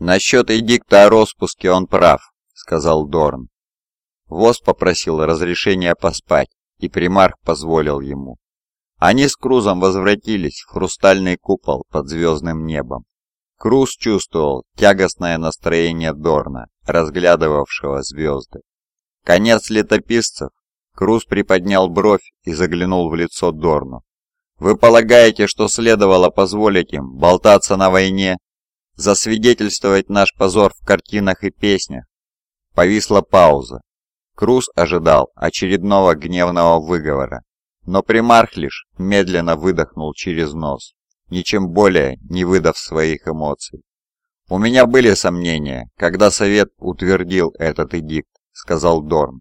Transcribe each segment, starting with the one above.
«Насчет эдикта о распуске он прав», — сказал Дорн. Воз попросил разрешения поспать, и примарх позволил ему. Они с Крузом возвратились в хрустальный купол под звездным небом. Круз чувствовал тягостное настроение Дорна, разглядывавшего звезды. Конец летописцев. Круз приподнял бровь и заглянул в лицо Дорну. «Вы полагаете, что следовало позволить им болтаться на войне, засвидетельствовать наш позор в картинах и песнях?» Повисла пауза. Круз ожидал очередного гневного выговора, но примарх лишь медленно выдохнул через нос ничем более не выдав своих эмоций. «У меня были сомнения, когда Совет утвердил этот эдикт», — сказал Дорн.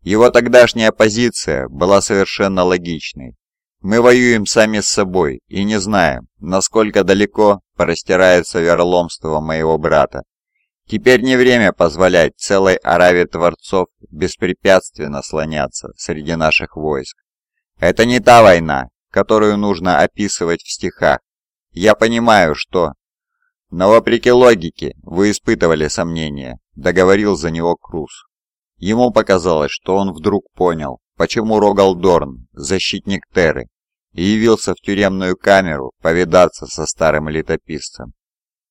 «Его тогдашняя позиция была совершенно логичной. Мы воюем сами с собой и не знаем, насколько далеко простирается верломство моего брата. Теперь не время позволять целой ораве творцов беспрепятственно слоняться среди наших войск. Это не та война, которую нужно описывать в стихах, я понимаю, что... Но вопреки логике вы испытывали сомнения, договорил за него Круз. Ему показалось, что он вдруг понял, почему Рогал Дорн, защитник Терры, и явился в тюремную камеру повидаться со старым летописцем.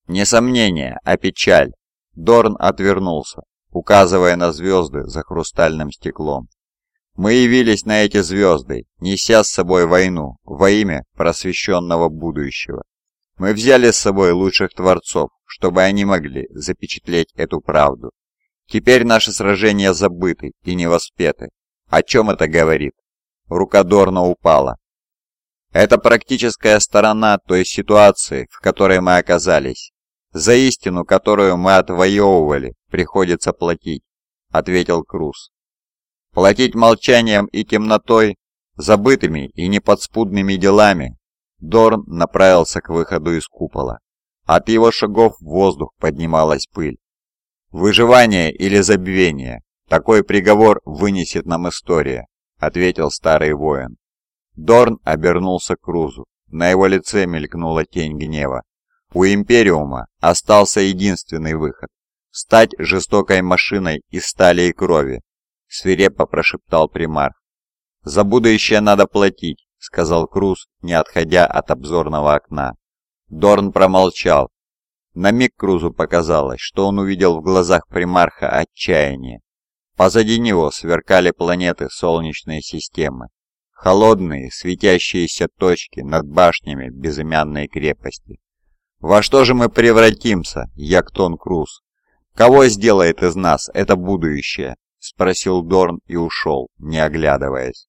Не сомнение, а печаль. Дорн отвернулся, указывая на звезды за хрустальным стеклом. Мы явились на эти звезды, неся с собой войну во имя просвещенного будущего. Мы взяли с собой лучших творцов, чтобы они могли запечатлеть эту правду. Теперь наши сражения забыты и не воспеты. О чем это говорит? Рука Дорна упала. Это практическая сторона той ситуации, в которой мы оказались. За истину, которую мы отвоевывали, приходится платить, ответил Круз. Платить молчанием и темнотой, забытыми и неподспудными делами, Дорн направился к выходу из купола. От его шагов в воздух поднималась пыль. «Выживание или забвение? Такой приговор вынесет нам история», — ответил старый воин. Дорн обернулся к Крузу. На его лице мелькнула тень гнева. У Империума остался единственный выход — стать жестокой машиной из стали и крови, — свирепо прошептал примарх. «За будущее надо платить, сказал Круз, не отходя от обзорного окна. Дорн промолчал. На миг Крузу показалось, что он увидел в глазах примарха отчаяние. Позади него сверкали планеты Солнечной системы. Холодные, светящиеся точки над башнями безымянной крепости. «Во что же мы превратимся, Яктон Круз? Кого сделает из нас это будущее?» — спросил Дорн и ушел, не оглядываясь.